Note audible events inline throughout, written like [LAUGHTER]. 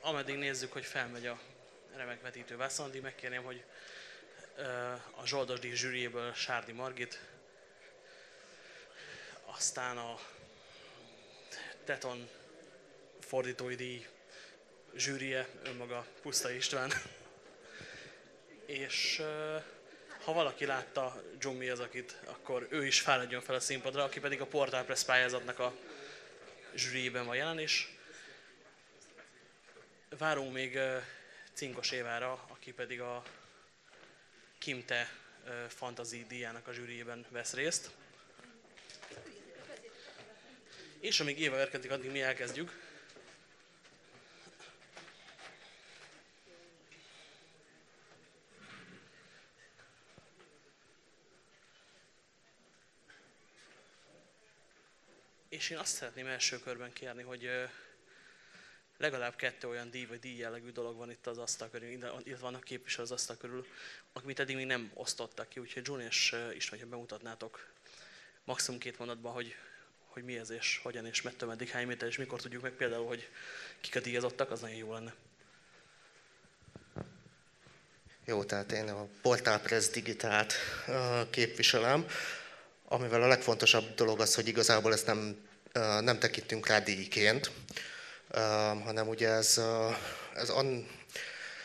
ameddig nézzük, hogy felmegy a remek vetítő vászon, addig megkérném, hogy a Zsoldos díj zsűriéből Sárdi Margit, aztán a Teton fordítói díj zsűrie, önmaga Puszta István. És ha valaki látta John akit, akkor ő is fáradjon fel a színpadra, aki pedig a Portal Press pályázatnak a zsűriében van jelen, és várunk még Cinkos Évára, aki pedig a Kimte Fantasy díjának a zsűriében vesz részt. És amíg Éva érkezik, addig mi elkezdjük. És én azt szeretném első körben kérni, hogy legalább kettő olyan díj vagy díj jellegű dolog van itt az asztal körül, illetve vannak képviselő az asztal körül, amit eddig még nem osztottak ki. Úgyhogy John és István, hogy bemutatnátok maximum két mondatban, hogy, hogy mi ez és hogyan és mettől meddig hány méter, és mikor tudjuk meg például, hogy kik a díjazottak, az nagyon jó lenne. Jó, tehát én a Press Digitált képviselem, amivel a legfontosabb dolog az, hogy igazából ezt nem, nem tekintünk rá díjként, hanem ugye ez, ez, an,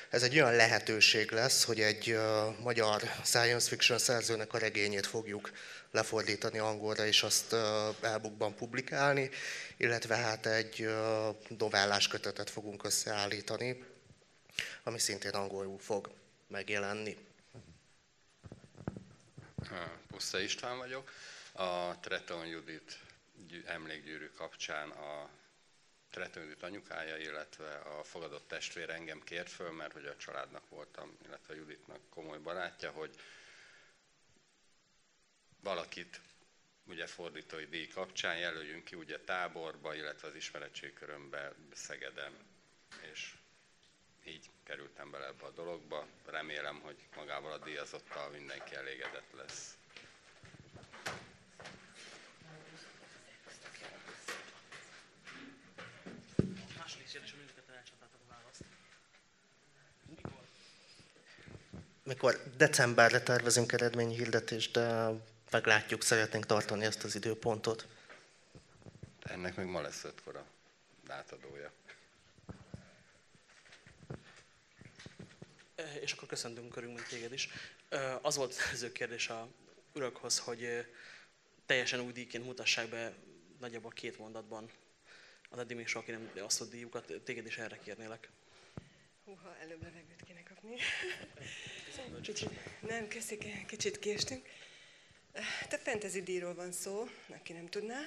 ez egy olyan lehetőség lesz, hogy egy magyar science fiction szerzőnek a regényét fogjuk lefordítani angolra és azt elbukban publikálni, illetve hát egy novellás kötetet fogunk összeállítani, ami szintén angolul fog megjelenni. Puszta István vagyok. A Treton Judit emlékgyűrű kapcsán a Judit anyukája, illetve a fogadott testvér engem kért föl, mert hogy a családnak voltam, illetve a Juditnak komoly barátja, hogy valakit ugye fordítói díj kapcsán jelöljünk ki ugye táborba, illetve az ismeretségkörömbe Szegeden, és így kerültem bele ebbe a dologba. Remélem, hogy magával a díjazottal mindenki elégedett lesz. Mikor decemberre tervezünk eredményhirdetést, de meglátjuk, szeretnénk tartani ezt az időpontot. Ennek még ma lesz ötkor a átadója. És akkor köszöntünk körünkben téged is. Az volt az kérdés a urakhoz, hogy teljesen új díjként mutassák be nagyjából két mondatban az eddig még soha nem osztott díjukat. Téged is erre kérnélek. Húha, előbb levegőt kéne kapni. Kicsit, nem, keszik, kicsit késtünk. Te fantasy díjról van szó, aki nem tudná.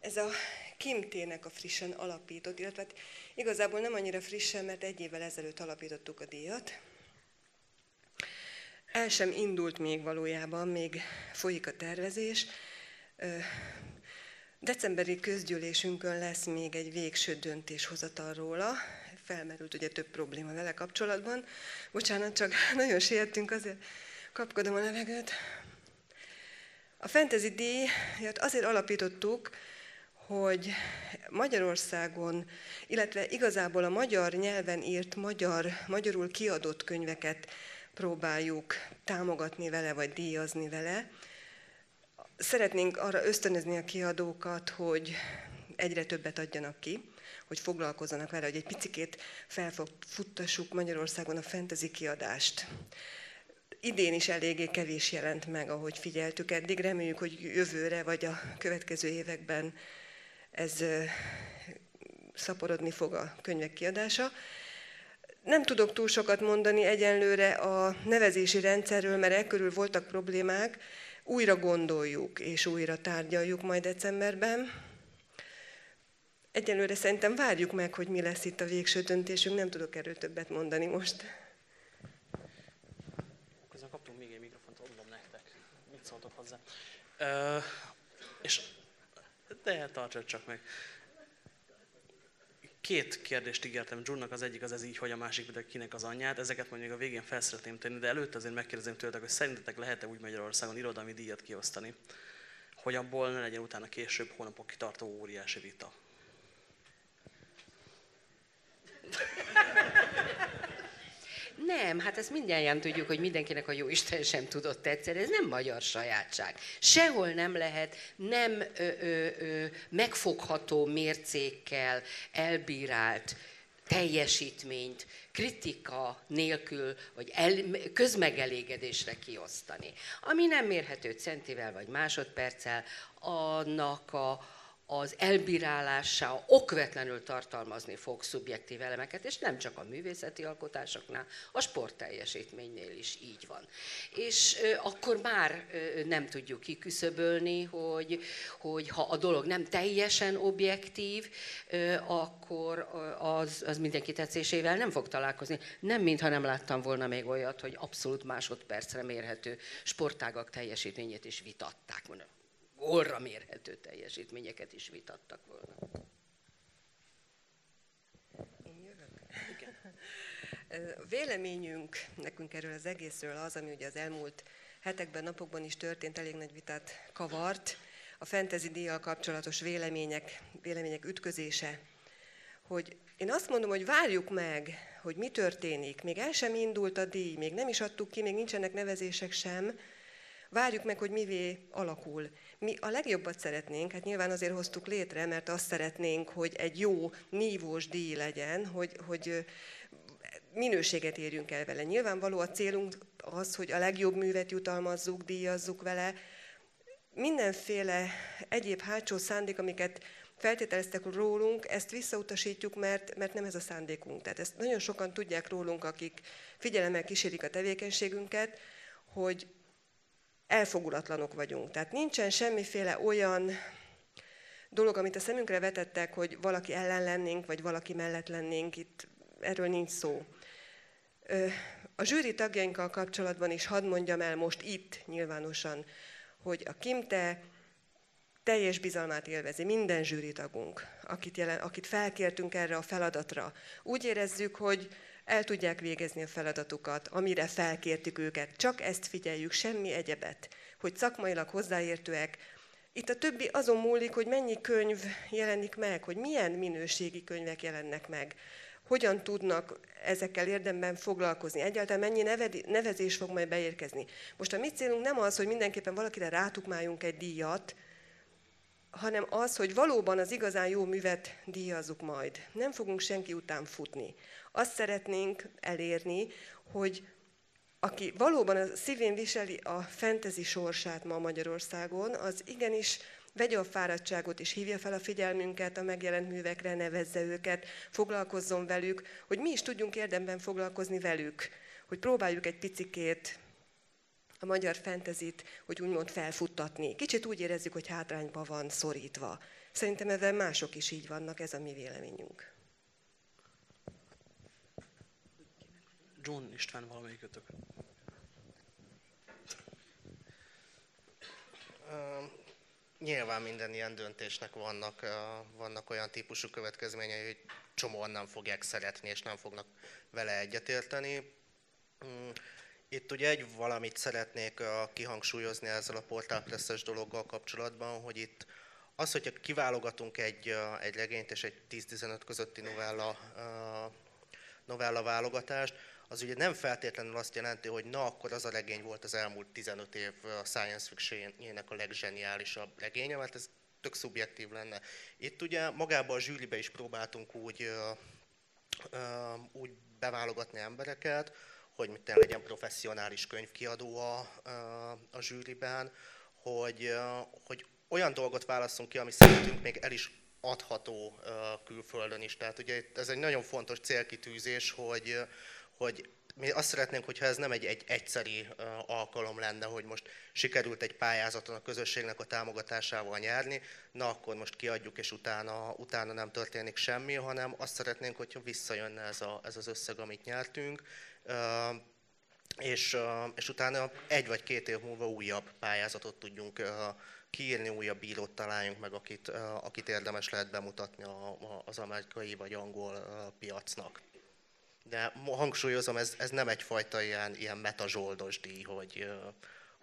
Ez a Kimtének a frissen alapított, illetve hát igazából nem annyira frissen, mert egy évvel ezelőtt alapítottuk a díjat. El sem indult még valójában, még folyik a tervezés. Decemberi közgyűlésünkön lesz még egy végső döntéshozatal róla. Felmerült ugye több probléma vele kapcsolatban. Bocsánat, csak [LAUGHS] nagyon siettünk, azért kapkodom a levegőt. A Fantasy díjat azért alapítottuk, hogy Magyarországon, illetve igazából a magyar nyelven írt, magyar, magyarul kiadott könyveket próbáljuk támogatni vele, vagy díjazni vele. Szeretnénk arra ösztönözni a kiadókat, hogy egyre többet adjanak ki, hogy foglalkozzanak vele, hogy egy picikét felfuttassuk Magyarországon a fantasy kiadást. Idén is eléggé kevés jelent meg, ahogy figyeltük eddig. Reméljük, hogy jövőre vagy a következő években ez szaporodni fog a könyvek kiadása. Nem tudok túl sokat mondani egyenlőre a nevezési rendszerről, mert e körül voltak problémák. Újra gondoljuk és újra tárgyaljuk majd decemberben. Egyelőre szerintem várjuk meg, hogy mi lesz itt a végső döntésünk, nem tudok erről többet mondani most. Közben kaptunk még egy mikrofont, adom nektek. Mit szóltok hozzá? Uh, és de tartsad csak meg. Két kérdést ígértem Johnnak, az egyik az ez így, hogy a másik pedig kinek az anyját. Ezeket mondjuk a végén fel szeretném tenni, de előtte azért megkérdezem tőletek, hogy szerintetek lehet-e úgy Magyarországon irodalmi díjat kiosztani, hogy abból ne legyen utána később hónapok kitartó óriási vita. Nem, hát ezt mindjárt tudjuk, hogy mindenkinek a jó Isten sem tudott tetszeni. Ez nem magyar sajátság. Sehol nem lehet nem ö, ö, ö, megfogható mércékkel elbírált teljesítményt kritika nélkül, vagy el, közmegelégedésre kiosztani. Ami nem mérhető centivel vagy másodperccel, annak a, az elbírálása okvetlenül tartalmazni fog szubjektív elemeket, és nem csak a művészeti alkotásoknál, a sportteljesítménynél is így van. És akkor már nem tudjuk kiküszöbölni, hogy, hogy ha a dolog nem teljesen objektív, akkor az, az mindenki tetszésével nem fog találkozni. Nem, mintha nem láttam volna még olyat, hogy abszolút másodpercre mérhető sportágak teljesítményét is vitatták. Mondom orra mérhető teljesítményeket is vitattak volna. A véleményünk nekünk erről az egészről az, ami ugye az elmúlt hetekben, napokban is történt, elég nagy vitát kavart, a fantasy díjjal kapcsolatos vélemények, vélemények ütközése, hogy én azt mondom, hogy várjuk meg, hogy mi történik. Még el sem indult a díj, még nem is adtuk ki, még nincsenek nevezések sem. Várjuk meg, hogy mivé alakul. Mi a legjobbat szeretnénk, hát nyilván azért hoztuk létre, mert azt szeretnénk, hogy egy jó, nívós díj legyen, hogy, hogy minőséget érjünk el vele. Nyilvánvaló a célunk az, hogy a legjobb művet jutalmazzuk, díjazzuk vele. Mindenféle egyéb hátsó szándék, amiket feltételeztek rólunk, ezt visszautasítjuk, mert, mert nem ez a szándékunk. Tehát ezt nagyon sokan tudják rólunk, akik figyelemmel kísérik a tevékenységünket, hogy elfogulatlanok vagyunk. Tehát nincsen semmiféle olyan dolog, amit a szemünkre vetettek, hogy valaki ellen lennénk, vagy valaki mellett lennénk, itt erről nincs szó. A zsűri tagjainkkal kapcsolatban is hadd mondjam el most itt nyilvánosan, hogy a Kimte teljes bizalmát élvezi minden zsűri tagunk, akit, jelen, akit felkértünk erre a feladatra. Úgy érezzük, hogy el tudják végezni a feladatukat, amire felkértük őket. Csak ezt figyeljük, semmi egyebet, hogy szakmailag hozzáértőek. Itt a többi azon múlik, hogy mennyi könyv jelenik meg, hogy milyen minőségi könyvek jelennek meg, hogyan tudnak ezekkel érdemben foglalkozni, egyáltalán mennyi nevezés fog majd beérkezni. Most a mi célunk nem az, hogy mindenképpen valakire rátukmáljunk egy díjat, hanem az, hogy valóban az igazán jó művet díjazzuk majd. Nem fogunk senki után futni. Azt szeretnénk elérni, hogy aki valóban a szívén viseli a fentezi sorsát ma Magyarországon, az igenis vegye a fáradtságot és hívja fel a figyelmünket a megjelent művekre, nevezze őket, foglalkozzon velük, hogy mi is tudjunk érdemben foglalkozni velük, hogy próbáljuk egy picikét a magyar fentezit, hogy úgymond felfuttatni. Kicsit úgy érezzük, hogy hátrányba van szorítva. Szerintem ezzel mások is így vannak, ez a mi véleményünk. John István valamelyikötök. Nyilván minden ilyen döntésnek vannak, vannak olyan típusú következményei, hogy csomóan nem fogják szeretni, és nem fognak vele egyetérteni. Itt ugye egy valamit szeretnék kihangsúlyozni ezzel a portálpresszes dologgal kapcsolatban, hogy itt az, hogyha kiválogatunk egy, egy regényt és egy 10-15 közötti novella, novella válogatást, az ugye nem feltétlenül azt jelenti, hogy na akkor az a regény volt az elmúlt 15 év science fiction-jének a leggeniálisabb regénye, mert ez tök szubjektív lenne. Itt ugye magában a zsűribe is próbáltunk úgy, úgy beválogatni embereket, hogy mit legyen professzionális könyvkiadó a, a, a zsűriben, hogy, hogy olyan dolgot válaszunk ki, ami szerintünk még el is adható külföldön is. Tehát ugye ez egy nagyon fontos célkitűzés, hogy, hogy mi azt szeretnénk, hogyha ez nem egy, egy egyszeri alkalom lenne, hogy most sikerült egy pályázaton a közösségnek a támogatásával nyerni, na akkor most kiadjuk, és utána, utána nem történik semmi, hanem azt szeretnénk, hogyha visszajönne ez, a, ez az összeg, amit nyertünk, és, és utána egy vagy két év múlva újabb pályázatot tudjunk kiírni, újabb bírót találjunk meg, akit, akit érdemes lehet bemutatni az amerikai vagy angol piacnak. De hangsúlyozom, ez, ez nem egyfajta ilyen, ilyen metazsoldos díj, hogy,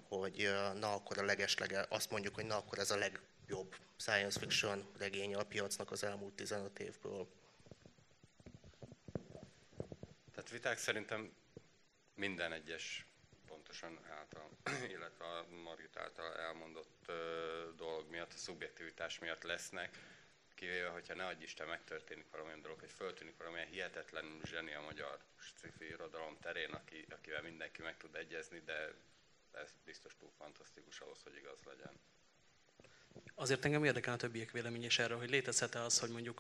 hogy na akkor a legeslege, azt mondjuk, hogy na akkor ez a legjobb science fiction regénye a piacnak az elmúlt 15 évből. Tehát viták szerintem minden egyes pontosan által, [CLEARS THROAT] illetve a Margit által elmondott dolog miatt, a szubjektivitás miatt lesznek, kivéve, hogyha ne adj Isten megtörténik valamilyen dolog, hogy föltűnik valamilyen hihetetlen zseni a magyar sci irodalom terén, aki, akivel mindenki meg tud egyezni, de ez biztos túl fantasztikus ahhoz, hogy igaz legyen. Azért engem érdekel a többiek vélemény is erről, hogy létezhet-e az, hogy mondjuk,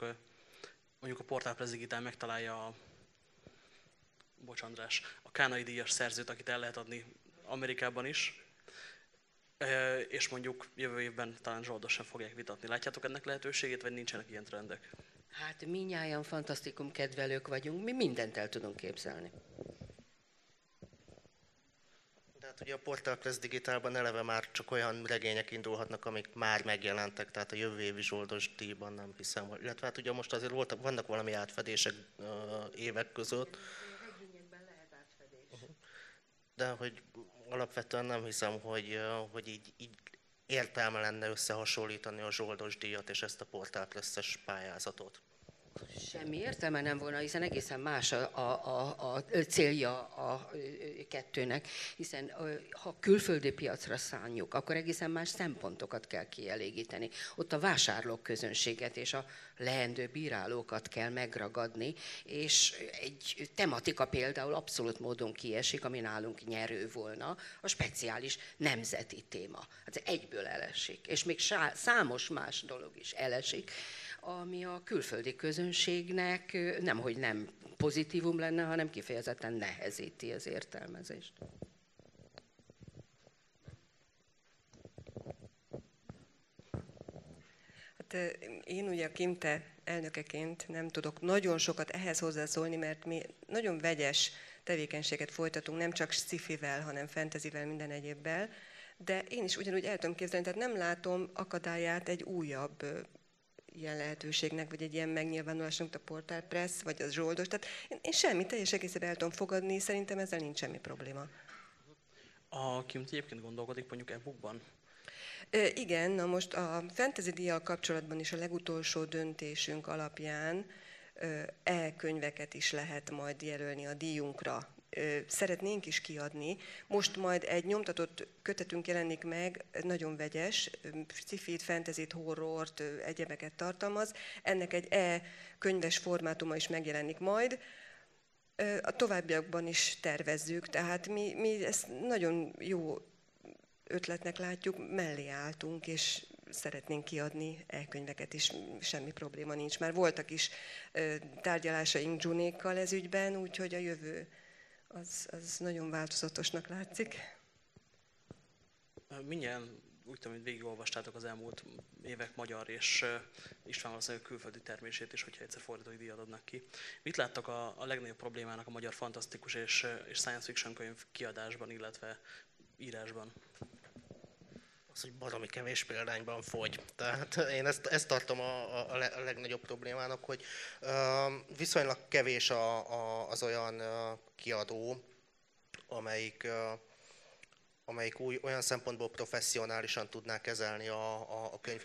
mondjuk a Portál Press Digitál megtalálja a bocs András, a Kánai díjas szerzőt, akit el lehet adni Amerikában is, és mondjuk jövő évben talán Zsoldos sem fogják vitatni. Látjátok ennek lehetőségét, vagy nincsenek ilyen trendek? Hát minnyáján fantasztikum kedvelők vagyunk, mi mindent el tudunk képzelni. De hát ugye a Portal Press Digitálban eleve már csak olyan regények indulhatnak, amik már megjelentek, tehát a jövő évi Zsoldos díjban nem hiszem. Illetve hát ugye most azért voltak, vannak valami átfedések uh, évek között. De hogy alapvetően nem hiszem, hogy, hogy így, így értelme lenne összehasonlítani a Zsoldos díjat és ezt a Portal Press-es pályázatot. Semmi értelme nem volna, hiszen egészen más a, a, a, célja a kettőnek, hiszen ha külföldi piacra szánjuk, akkor egészen más szempontokat kell kielégíteni. Ott a vásárlók közönséget és a leendő bírálókat kell megragadni, és egy tematika például abszolút módon kiesik, ami nálunk nyerő volna, a speciális nemzeti téma. Hát egyből elesik, és még számos más dolog is elesik, ami a külföldi közönségnek nemhogy nem pozitívum lenne, hanem kifejezetten nehezíti az értelmezést. Hát én ugye a Kimte elnökeként nem tudok nagyon sokat ehhez hozzászólni, mert mi nagyon vegyes tevékenységet folytatunk, nem csak sci-fivel, hanem fantasyvel, minden egyébbel, de én is ugyanúgy el tudom képzelni, tehát nem látom akadályát egy újabb ilyen lehetőségnek, vagy egy ilyen megnyilvánulásnak, a Portál Press, vagy az Zsoldos. Tehát én, én semmi, teljes egészében el tudom fogadni, szerintem ezzel nincs semmi probléma. A Kim egyébként gondolkodik mondjuk e-bookban? E, igen, na most a fantasy díjjal kapcsolatban is a legutolsó döntésünk alapján e-könyveket is lehet majd jelölni a díjunkra szeretnénk is kiadni. Most majd egy nyomtatott kötetünk jelenik meg, nagyon vegyes, cifit, fentezit, horrort, egyebeket tartalmaz. Ennek egy e-könyves formátuma is megjelenik majd. A továbbiakban is tervezzük, tehát mi, mi ezt nagyon jó ötletnek látjuk, mellé álltunk, és szeretnénk kiadni e-könyveket is, semmi probléma nincs. Már voltak is tárgyalásaink Junékkal ez ügyben, úgyhogy a jövő az, az nagyon változatosnak látszik. Mindjárt úgy tudom, hogy végigolvastátok az elmúlt évek magyar és István valószínűleg külföldi termését is, hogyha egyszer fordítói díjat adnak ki. Mit láttak a, a legnagyobb problémának a magyar fantasztikus és, és science fiction könyv kiadásban, illetve írásban? Az, hogy baromi kevés példányban fogy. Tehát én ezt, ezt tartom a, a legnagyobb problémának, hogy uh, viszonylag kevés a, a, az olyan uh, kiadó, amelyik, uh, amelyik új, olyan szempontból professzionálisan tudná kezelni a, a, a könyv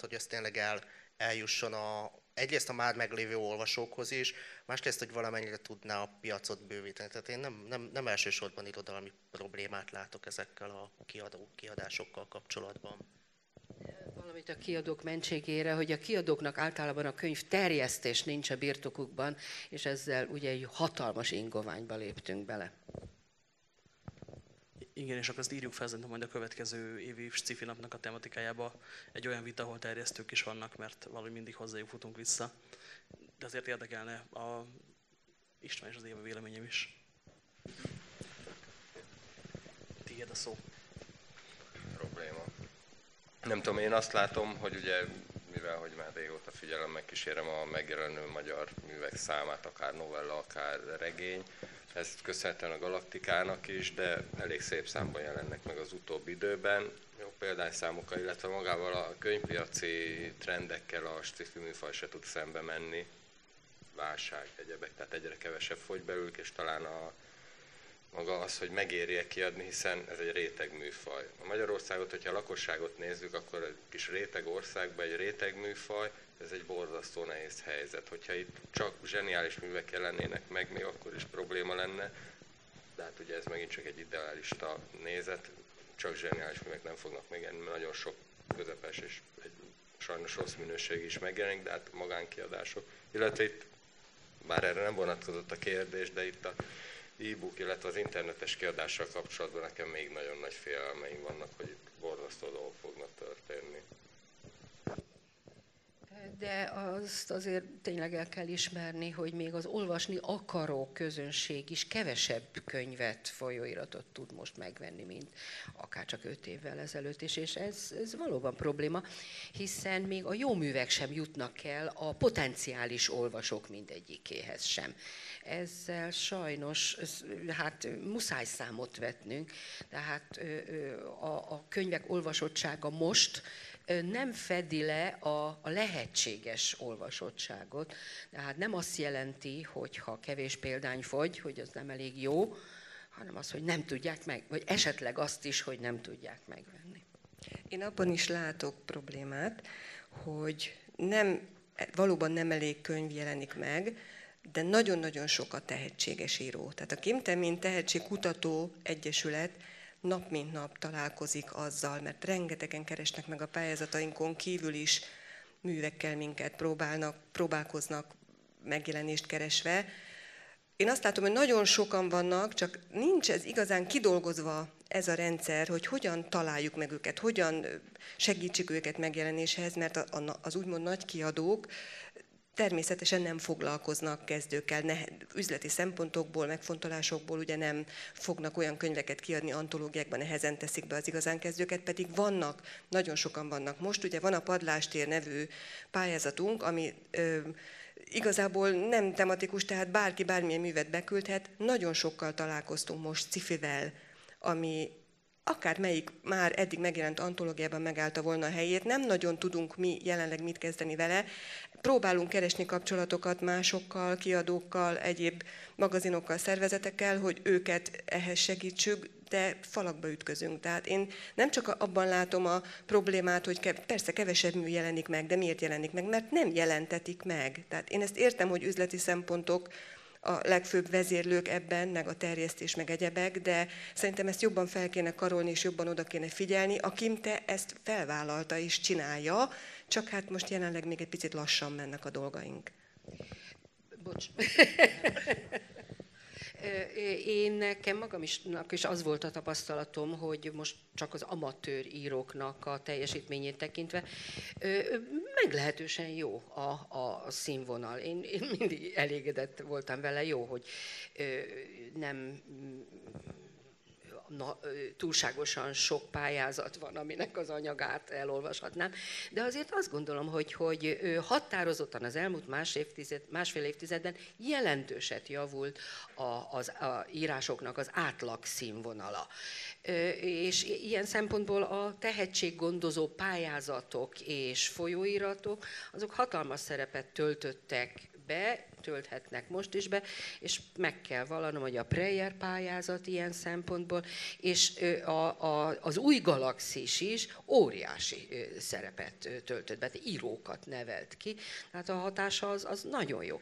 hogy ez tényleg el, eljusson a, egyrészt a már meglévő olvasókhoz is, másrészt, hogy valamennyire tudná a piacot bővíteni. Tehát én nem, nem, nem elsősorban irodalmi problémát látok ezekkel a kiadó, kiadásokkal kapcsolatban. Valamit a kiadók mentségére, hogy a kiadóknak általában a könyv terjesztés nincs a birtokukban, és ezzel ugye egy hatalmas ingoványba léptünk bele. Igen, és akkor azt írjuk fel szerintem majd a következő évi sci napnak a tematikájába egy olyan vita, ahol terjesztők is vannak, mert valahogy mindig hozzájuk futunk vissza. De azért érdekelne a István és az éve véleményem is. Tiéd a szó. Probléma. Nem tudom, én azt látom, hogy ugye, mivel hogy már régóta figyelem, megkísérem a megjelenő magyar művek számát, akár novella, akár regény, ezt köszönhetően a Galaktikának is, de elég szép számban jelennek meg az utóbbi időben. Példányszámokkal, illetve magával a könyvpiaci trendekkel a sci műfaj se tud szembe menni. Válság, egyebek, tehát egyre kevesebb fogy belőlük, és talán a, maga az, hogy megéri-e kiadni, hiszen ez egy réteg műfaj. A Magyarországot, hogyha a lakosságot nézzük, akkor egy kis réteg országban egy réteg műfaj, ez egy borzasztó nehéz helyzet. Hogyha itt csak zseniális művek jelennének meg, még akkor is probléma lenne. de hát ugye ez megint csak egy idealista nézet, csak zseniális művek nem fognak megjelenni, mert nagyon sok közepes és egy sajnos rossz minőség is megjelenik, de hát magánkiadások, illetve itt, bár erre nem vonatkozott a kérdés, de itt a e-book, illetve az internetes kiadással kapcsolatban nekem még nagyon nagy félelmeim vannak, hogy itt borzasztó dolgok fognak történni. De azt azért tényleg el kell ismerni, hogy még az olvasni akaró közönség is kevesebb könyvet, folyóiratot tud most megvenni, mint akár csak öt évvel ezelőtt is, és ez, ez valóban probléma, hiszen még a jó művek sem jutnak el a potenciális olvasók mindegyikéhez sem. Ezzel sajnos, hát muszáj számot vetnünk, tehát a, a könyvek olvasottsága most, nem fedi le a, a lehetséges olvasottságot. Tehát nem azt jelenti, hogy ha kevés példány fogy, hogy az nem elég jó, hanem az, hogy nem tudják meg, vagy esetleg azt is, hogy nem tudják megvenni. Én abban is látok problémát, hogy nem, valóban nem elég könyv jelenik meg, de nagyon-nagyon sok a tehetséges író. Tehát a Kimtemin Tehetségkutató Egyesület nap mint nap találkozik azzal, mert rengetegen keresnek meg a pályázatainkon kívül is művekkel minket, próbálnak, próbálkoznak megjelenést keresve. Én azt látom, hogy nagyon sokan vannak, csak nincs ez igazán kidolgozva ez a rendszer, hogy hogyan találjuk meg őket, hogyan segítsük őket megjelenéshez, mert az úgymond nagy kiadók természetesen nem foglalkoznak kezdőkkel, ne, üzleti szempontokból, megfontolásokból ugye nem fognak olyan könyveket kiadni antológiákban, nehezen teszik be az igazán kezdőket, pedig vannak, nagyon sokan vannak. Most ugye van a Padlástér nevű pályázatunk, ami ö, igazából nem tematikus, tehát bárki bármilyen művet beküldhet. Nagyon sokkal találkoztunk most cifivel, ami akár melyik már eddig megjelent antológiában megállta volna a helyét, nem nagyon tudunk mi jelenleg mit kezdeni vele. Próbálunk keresni kapcsolatokat másokkal, kiadókkal, egyéb magazinokkal, szervezetekkel, hogy őket ehhez segítsük, de falakba ütközünk. Tehát én nem csak abban látom a problémát, hogy persze kevesebb mű jelenik meg, de miért jelenik meg? Mert nem jelentetik meg. Tehát én ezt értem, hogy üzleti szempontok a legfőbb vezérlők ebben, meg a terjesztés, meg egyebek, de szerintem ezt jobban fel kéne karolni, és jobban oda kéne figyelni. A Kimte ezt felvállalta és csinálja, csak hát most jelenleg még egy picit lassan mennek a dolgaink. Bocs. [LAUGHS] Én nekem magam is, is az volt a tapasztalatom, hogy most csak az amatőr íróknak a teljesítményét tekintve meglehetősen jó a, a színvonal. Én, én mindig elégedett voltam vele, jó, hogy nem na, túlságosan sok pályázat van, aminek az anyagát elolvashatnám. De azért azt gondolom, hogy, hogy határozottan az elmúlt más évtized, másfél évtizedben jelentőset javult a, az a írásoknak az átlag színvonala. És ilyen szempontból a tehetséggondozó pályázatok és folyóiratok, azok hatalmas szerepet töltöttek be, tölthetnek most is be, és meg kell vallanom, hogy a Preyer pályázat ilyen szempontból, és a, a, az új galaxis is óriási szerepet töltött be, írókat nevelt ki, tehát a hatása az, az nagyon jó.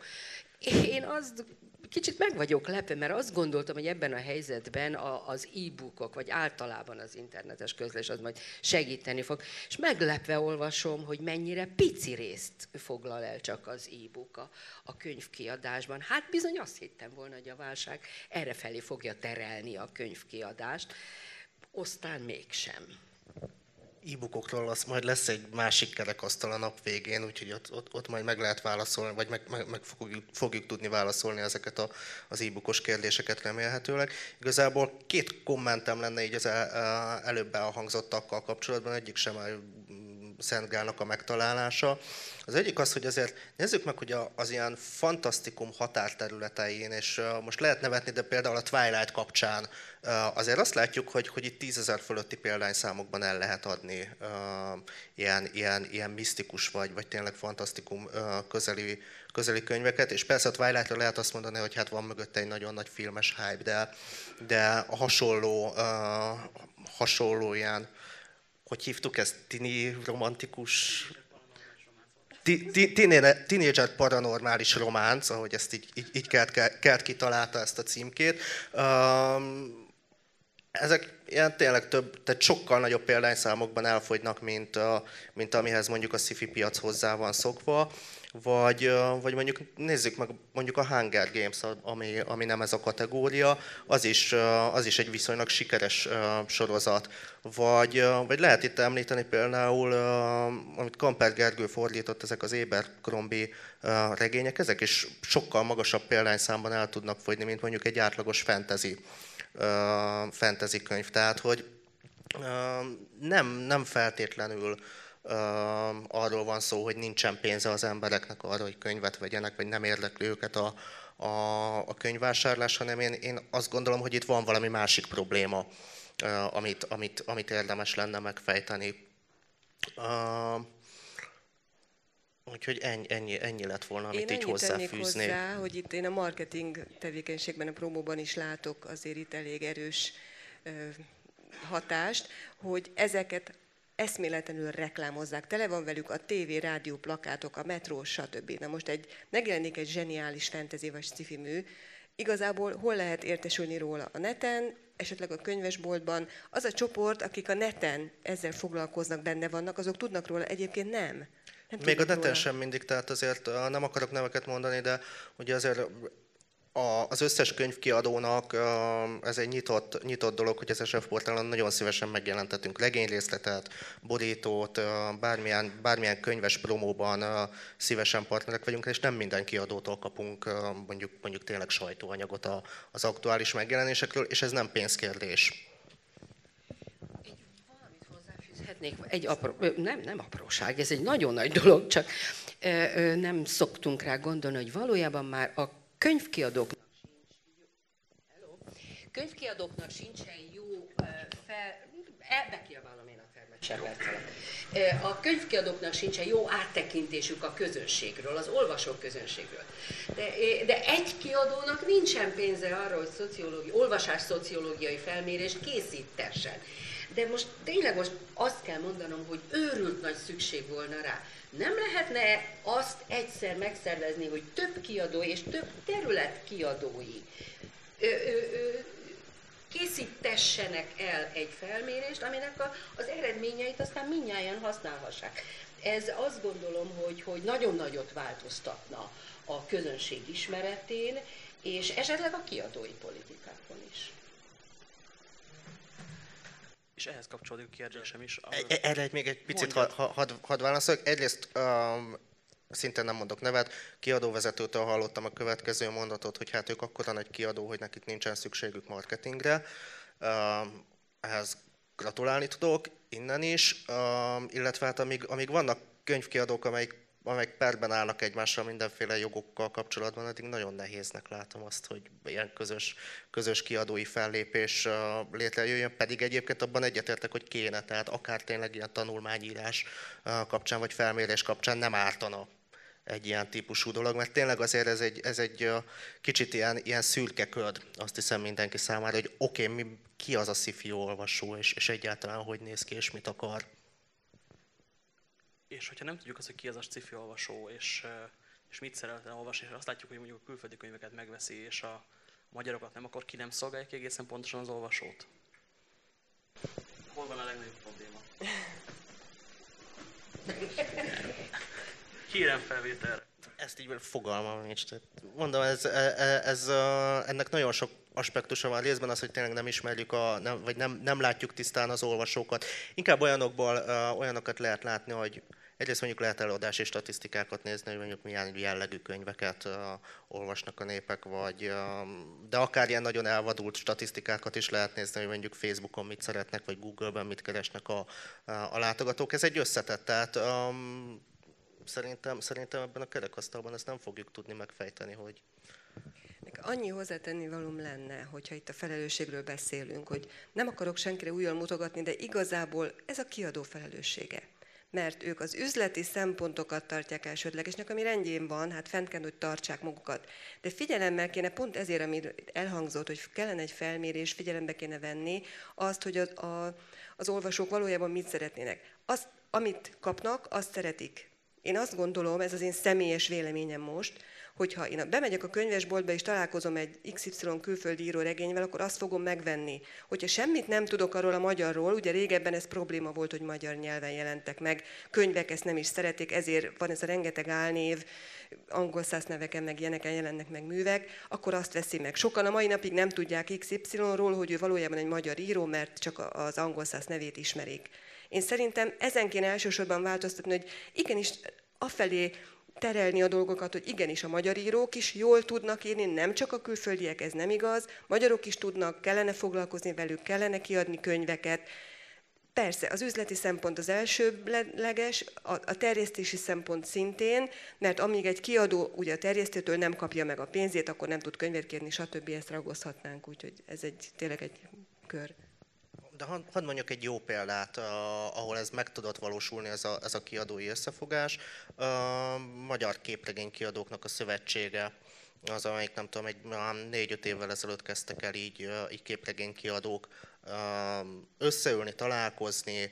Én azt kicsit meg vagyok lepve, mert azt gondoltam, hogy ebben a helyzetben az e-bookok, vagy általában az internetes közlés az majd segíteni fog. És meglepve olvasom, hogy mennyire pici részt foglal el csak az e-book a, a könyvkiadásban. Hát bizony azt hittem volna, hogy a válság erre felé fogja terelni a könyvkiadást, aztán mégsem e-bookokról az majd lesz egy másik kerekasztal a nap végén, úgyhogy ott, ott, ott majd meg lehet válaszolni, vagy meg, meg, meg fogjuk, fogjuk tudni válaszolni ezeket a, az e-bookos kérdéseket remélhetőleg. Igazából két kommentem lenne így az el, előbb elhangzottakkal kapcsolatban, egyik sem Szent Gálnak a megtalálása. Az egyik az, hogy azért nézzük meg, hogy az ilyen fantasztikum határterületein, és most lehet nevetni, de például a Twilight kapcsán azért azt látjuk, hogy, hogy itt tízezer fölötti példányszámokban el lehet adni ilyen, ilyen, ilyen misztikus vagy, vagy tényleg fantasztikum közeli, közeli könyveket, és persze a twilight lehet azt mondani, hogy hát van mögötte egy nagyon nagy filmes hype, de, de a hasonló, hasonló ilyen hogy hívtuk ezt, tini romantikus Teenager paranormális románc, ahogy ezt így, így, így kelt, kelt kitalálta ezt a címkét. Ezek ilyen tényleg több, tehát sokkal nagyobb példányszámokban elfogynak, mint, a, mint amihez mondjuk a sci piac hozzá van szokva. Vagy, vagy mondjuk nézzük meg mondjuk a Hunger Games, ami, ami nem ez a kategória, az is, az is egy viszonylag sikeres sorozat. Vagy, vagy lehet itt említeni például, amit Kamper Gergő fordított, ezek az Éber-Krombi regények, ezek is sokkal magasabb példányszámban el tudnak fogyni, mint mondjuk egy átlagos fantasy, fantasy könyv. Tehát, hogy nem, nem feltétlenül arról van szó, hogy nincsen pénze az embereknek arra, hogy könyvet vegyenek, vagy nem érdekli őket a, a, a könyvvásárlás, hanem én, én azt gondolom, hogy itt van valami másik probléma, amit, amit, amit érdemes lenne megfejteni. Úgyhogy ennyi, ennyi, ennyi lett volna, amit én így hozzáfűznék. hozzá, hogy itt én a marketing tevékenységben, a promóban is látok azért itt elég erős hatást, hogy ezeket eszméletlenül reklámozzák. Tele van velük a tévé, rádió, plakátok, a metró, stb. Na most egy, megjelenik egy zseniális fantasy vagy sci mű, igazából hol lehet értesülni róla? A neten, esetleg a könyvesboltban. Az a csoport, akik a neten ezzel foglalkoznak, benne vannak, azok tudnak róla, egyébként nem. nem Még a neten róla. sem mindig, tehát azért nem akarok neveket mondani, de ugye azért a, az összes könyvkiadónak ez egy nyitott, nyitott dolog, hogy az SF portálon nagyon szívesen megjelentetünk legényrészletet, borítót, bármilyen, bármilyen könyves promóban szívesen partnerek vagyunk, és nem minden kiadótól kapunk mondjuk, mondjuk tényleg sajtóanyagot az aktuális megjelenésekről, és ez nem pénzkérdés. egy apró, nem, nem apróság, ez egy nagyon nagy dolog, csak nem szoktunk rá gondolni, hogy valójában már a könyvkiadóknak könyvkiadóknak sincsen jó fel... Elbekiabálom én a termet A könyvkiadóknak sincsen jó áttekintésük a közönségről, az olvasók közönségről. De, de egy kiadónak nincsen pénze arra, hogy szociológi, olvasás szociológiai felmérést készítessen. De most tényleg most azt kell mondanom, hogy őrült nagy szükség volna rá. Nem lehetne azt egyszer megszervezni, hogy több kiadó és több terület kiadói ö, ö, ö, készítessenek el egy felmérést, aminek a, az eredményeit aztán minnyáján használhassák. Ez azt gondolom, hogy, hogy nagyon nagyot változtatna a közönség ismeretén, és esetleg a kiadói politikákon is. És ehhez kapcsolódik a kérdésem is. E, erre egy, még egy picit hadd had, had válaszoljak. Egyrészt um, szintén nem mondok nevet, kiadóvezetőtől hallottam a következő mondatot, hogy hát ők akkora nagy kiadó, hogy nekik nincsen szükségük marketingre. Um, ehhez gratulálni tudok innen is, um, illetve hát amíg, amíg vannak könyvkiadók, amelyik amelyek perben állnak egymással mindenféle jogokkal kapcsolatban, addig nagyon nehéznek látom azt, hogy ilyen közös, közös kiadói fellépés létrejöjjön, pedig egyébként abban egyetértek, hogy kéne, tehát akár tényleg ilyen tanulmányírás kapcsán, vagy felmérés kapcsán nem ártana egy ilyen típusú dolog, mert tényleg azért ez egy, ez egy kicsit ilyen, ilyen szürke köd, azt hiszem mindenki számára, hogy oké, okay, mi, ki az a sci olvasó, és, és egyáltalán hogy néz ki, és mit akar. És hogyha nem tudjuk azt, hogy ki az a sci olvasó, és, és mit szeretne olvasni, és azt látjuk, hogy mondjuk a külföldi könyveket megveszi, és a magyarokat nem, akkor ki nem szolgálja ki egészen pontosan az olvasót? Hol van a legnagyobb probléma? [LAUGHS] Kérem felvételre. Ezt így fogalmam nincs. Tehát mondom, ez, ez, ez, ennek nagyon sok aspektusa van részben az, hogy tényleg nem ismerjük, a, nem, vagy nem, nem látjuk tisztán az olvasókat. Inkább olyanokból, olyanokat lehet látni, hogy Egyrészt mondjuk lehet eladási statisztikákat nézni, hogy mondjuk milyen jellegű könyveket olvasnak a népek, vagy, de akár ilyen nagyon elvadult statisztikákat is lehet nézni, hogy mondjuk Facebookon mit szeretnek, vagy Google-ben mit keresnek a, a látogatók. Ez egy összetett, tehát um, szerintem, szerintem ebben a kerekasztalban ezt nem fogjuk tudni megfejteni, hogy, Annyi hozzátenni valóm lenne, hogyha itt a felelősségről beszélünk, hogy nem akarok senkire újjal mutogatni, de igazából ez a kiadó felelőssége mert ők az üzleti szempontokat tartják elsődlegesnek, ami rendjén van, hát fent kell, hogy tartsák magukat. De figyelemmel kéne, pont ezért, ami elhangzott, hogy kellene egy felmérés, figyelembe kéne venni azt, hogy az, a, az olvasók valójában mit szeretnének. Azt, amit kapnak, azt szeretik Én azt gondolom, ez az én személyes véleményem most, hogyha én bemegyek a könyvesboltba és találkozom egy XY külföldi író regényvel, akkor azt fogom megvenni. Hogyha semmit nem tudok arról a magyarról, ugye régebben ez probléma volt, hogy magyar nyelven jelentek meg, könyvek ezt nem is szeretik, ezért van ez a rengeteg álnév, angol száz neveken meg ilyeneken jelennek meg művek, akkor azt veszi meg. Sokan a mai napig nem tudják XY-ról, hogy ő valójában egy magyar író, mert csak az angol száz nevét ismerik. Én szerintem ezen kéne elsősorban változtatni, hogy igenis afelé terelni a dolgokat, hogy igenis a magyar írók is jól tudnak írni, nem csak a külföldiek, ez nem igaz, magyarok is tudnak, kellene foglalkozni velük, kellene kiadni könyveket. Persze, az üzleti szempont az elsőleges, a, a terjesztési szempont szintén, mert amíg egy kiadó ugye a terjesztőtől nem kapja meg a pénzét, akkor nem tud könyvet kérni, stb. ezt ragozhatnánk, úgyhogy ez egy, tényleg egy kör de hadd mondjuk egy jó példát, ahol ez meg tudott valósulni, ez a, ez a kiadói összefogás. A Magyar Képregény Kiadóknak a szövetsége az, amelyik nem tudom, egy négy-öt évvel ezelőtt kezdtek el így, így képregény kiadók összeülni, találkozni,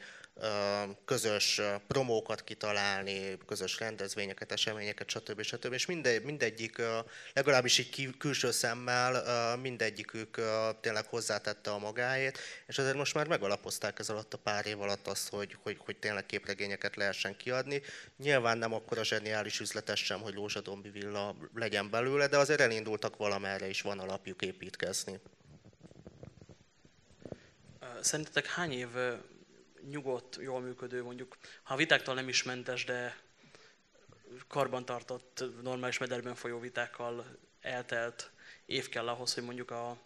közös promókat kitalálni, közös rendezvényeket, eseményeket, stb. stb. És minde, mindegyik, legalábbis így külső szemmel, mindegyikük tényleg hozzátette a magáét, és azért most már megalapozták ez alatt a pár év alatt azt, hogy, hogy, hogy tényleg képregényeket lehessen kiadni. Nyilván nem akkor a zseniális üzletes sem, hogy Lózsadombi villa legyen belőle, de azért elindultak valamerre is van alapjuk építkezni. Szerintetek hány év nyugodt, jól működő, mondjuk, ha a vitáktól nem is mentes, de karbantartott, normális mederben folyó vitákkal eltelt év kell ahhoz, hogy mondjuk a,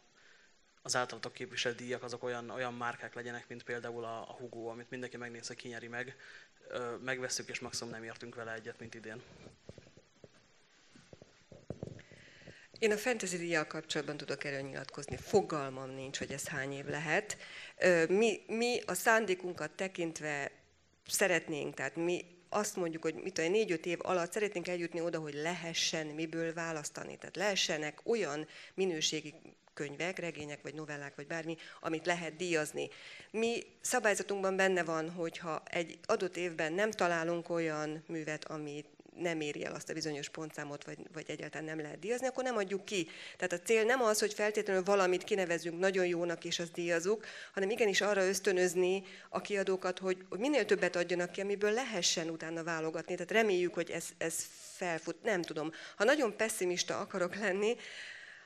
az általatok képviselt díjak azok olyan, olyan márkák legyenek, mint például a, a Hugo, amit mindenki megnéz, hogy kinyeri meg. Megveszük, és maximum nem értünk vele egyet, mint idén. Én a fantasy díjjal kapcsolatban tudok erről nyilatkozni. Fogalmam nincs, hogy ez hány év lehet. Mi, mi a szándékunkat tekintve szeretnénk, tehát mi azt mondjuk, hogy mit olyan négy-öt év alatt szeretnénk eljutni oda, hogy lehessen miből választani. Tehát lehessenek olyan minőségi könyvek, regények vagy novellák, vagy bármi, amit lehet díjazni. Mi szabályzatunkban benne van, hogyha egy adott évben nem találunk olyan művet, amit nem éri el azt a bizonyos pontszámot, vagy, vagy egyáltalán nem lehet díjazni, akkor nem adjuk ki. Tehát a cél nem az, hogy feltétlenül valamit kinevezünk nagyon jónak, és azt díjazunk, hanem igenis arra ösztönözni a kiadókat, hogy, hogy minél többet adjanak ki, amiből lehessen utána válogatni. Tehát reméljük, hogy ez, ez felfut. Nem tudom. Ha nagyon pessimista akarok lenni,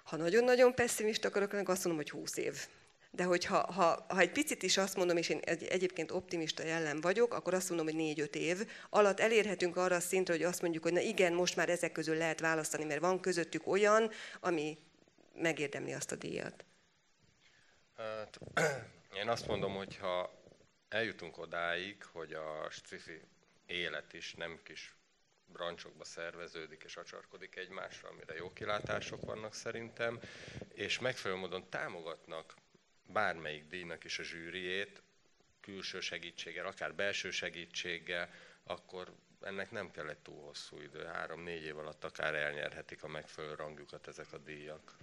ha nagyon-nagyon pessimista akarok lenni, azt mondom, hogy 20 év. De hogyha ha, ha egy picit is azt mondom, és én egy, egyébként optimista jellem vagyok, akkor azt mondom, hogy négy-öt év alatt elérhetünk arra a szintre, hogy azt mondjuk, hogy na igen, most már ezek közül lehet választani, mert van közöttük olyan, ami megérdemli azt a díjat. Hát, [CLEARS THROAT] én azt mondom, hogy ha eljutunk odáig, hogy a strifi élet is nem kis brancsokba szerveződik és acsarkodik egymásra, amire jó kilátások vannak szerintem, és megfelelő módon támogatnak bármelyik díjnak is a zsűriét, külső segítséggel, akár belső segítséggel, akkor ennek nem kell egy túl hosszú idő, három-négy év alatt akár elnyerhetik a megfelelő rangjukat ezek a díjak.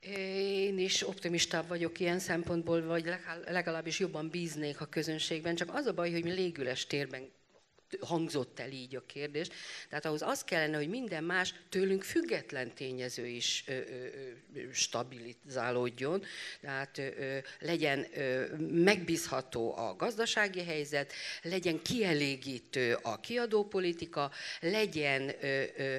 Én is optimistább vagyok ilyen szempontból, vagy legalábbis jobban bíznék a közönségben, csak az a baj, hogy mi légüles térben hangzott el így a kérdés. Tehát ahhoz az kellene, hogy minden más tőlünk független tényező is ö, ö, stabilizálódjon, tehát ö, legyen ö, megbízható a gazdasági helyzet, legyen kielégítő a kiadópolitika, legyen ö, ö,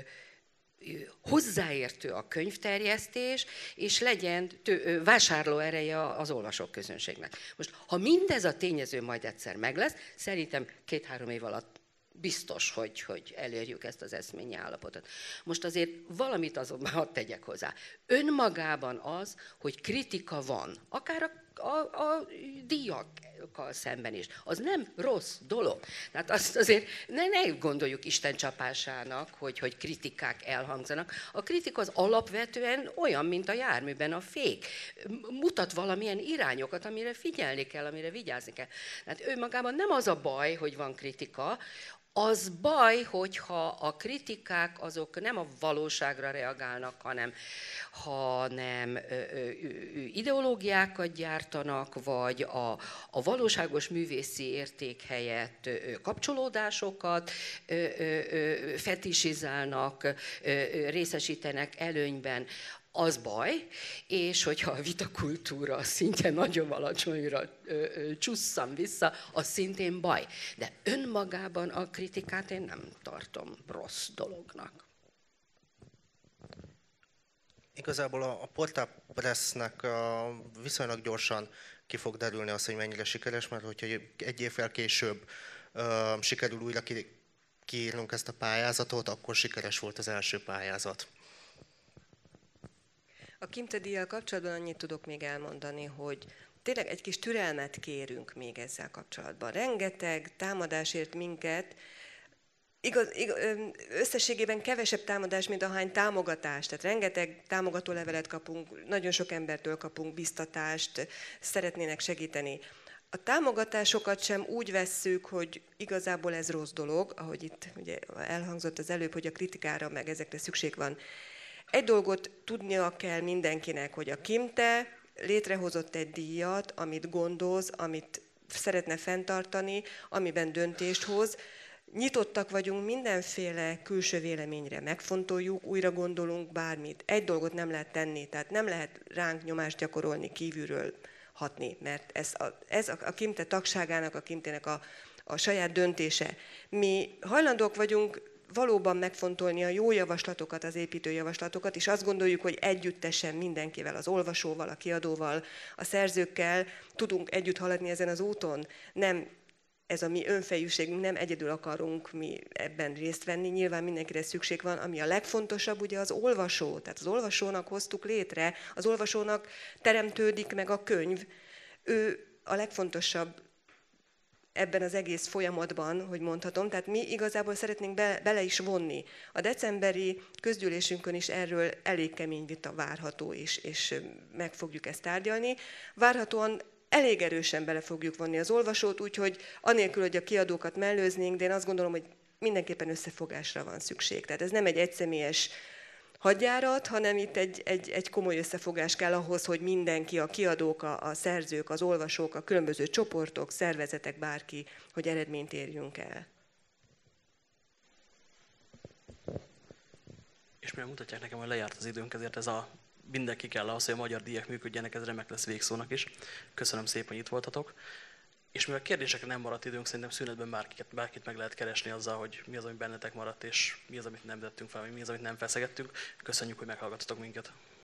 hozzáértő a könyvterjesztés, és legyen tő, vásárló ereje az olvasók közönségnek. Most, ha mindez a tényező majd egyszer meg lesz, szerintem két-három év alatt biztos, hogy, hogy elérjük ezt az eszményi állapotot. Most azért valamit azonban hadd tegyek hozzá. Önmagában az, hogy kritika van, akár a a, a díjakkal szemben is. Az nem rossz dolog. Tehát azt azért ne, ne gondoljuk Isten csapásának, hogy, hogy kritikák elhangzanak. A kritika az alapvetően olyan, mint a járműben a fék. Mutat valamilyen irányokat, amire figyelni kell, amire vigyázni kell. Tehát ő magában nem az a baj, hogy van kritika, Az baj, hogyha a kritikák azok nem a valóságra reagálnak, hanem, hanem ideológiákat gyártanak, vagy a, a valóságos művészi érték helyett kapcsolódásokat fetisizálnak, részesítenek előnyben, az baj, és hogyha a vitakultúra szintje nagyon alacsonyra csusszam vissza, az szintén baj. De önmagában a kritikát én nem tartom rossz dolognak. Igazából a, a Portal Pressnek a, viszonylag gyorsan ki fog derülni az, hogy mennyire sikeres, mert hogyha egy évvel később uh, sikerül újra ki, kiírnunk ezt a pályázatot, akkor sikeres volt az első pályázat. A Kimte díjjal kapcsolatban annyit tudok még elmondani, hogy tényleg egy kis türelmet kérünk még ezzel kapcsolatban. Rengeteg támadásért minket, igaz, igaz, összességében kevesebb támadás, mint ahány támogatás. Tehát rengeteg támogató levelet kapunk, nagyon sok embertől kapunk biztatást, szeretnének segíteni. A támogatásokat sem úgy vesszük, hogy igazából ez rossz dolog, ahogy itt ugye elhangzott az előbb, hogy a kritikára meg ezekre szükség van. Egy dolgot tudnia kell mindenkinek, hogy a Kimte létrehozott egy díjat, amit gondoz, amit szeretne fenntartani, amiben döntést hoz. Nyitottak vagyunk mindenféle külső véleményre, megfontoljuk, újra gondolunk bármit. Egy dolgot nem lehet tenni, tehát nem lehet ránk nyomást gyakorolni kívülről hatni, mert ez a, ez a, Kimte tagságának, a Kimtének a, a saját döntése. Mi hajlandók vagyunk valóban megfontolni a jó javaslatokat, az építő javaslatokat, és azt gondoljuk, hogy együttesen mindenkivel, az olvasóval, a kiadóval, a szerzőkkel tudunk együtt haladni ezen az úton. Nem ez a mi önfejűségünk, nem egyedül akarunk mi ebben részt venni, nyilván mindenkire szükség van, ami a legfontosabb, ugye az olvasó, tehát az olvasónak hoztuk létre, az olvasónak teremtődik meg a könyv, ő a legfontosabb ebben az egész folyamatban, hogy mondhatom. Tehát mi igazából szeretnénk be, bele is vonni. A decemberi közgyűlésünkön is erről elég kemény vita várható, és, és meg fogjuk ezt tárgyalni. Várhatóan elég erősen bele fogjuk vonni az olvasót, úgyhogy anélkül, hogy a kiadókat mellőznénk, de én azt gondolom, hogy mindenképpen összefogásra van szükség. Tehát ez nem egy egyszemélyes hadjárat, hanem itt egy, egy, egy komoly összefogás kell ahhoz, hogy mindenki, a kiadók, a, a szerzők, az olvasók, a különböző csoportok, szervezetek, bárki, hogy eredményt érjünk el. És mivel mutatják nekem, hogy lejárt az időnk, ezért ez a mindenki kell ahhoz, hogy a magyar díjak működjenek, ez remek lesz végszónak is. Köszönöm szépen, hogy itt voltatok. És mivel kérdésekre nem maradt időnk, szerintem szünetben bárkit, bárkit meg lehet keresni azzal, hogy mi az, ami bennetek maradt, és mi az, amit nem tettünk fel, mi az, amit nem feszegettünk. Köszönjük, hogy meghallgattatok minket.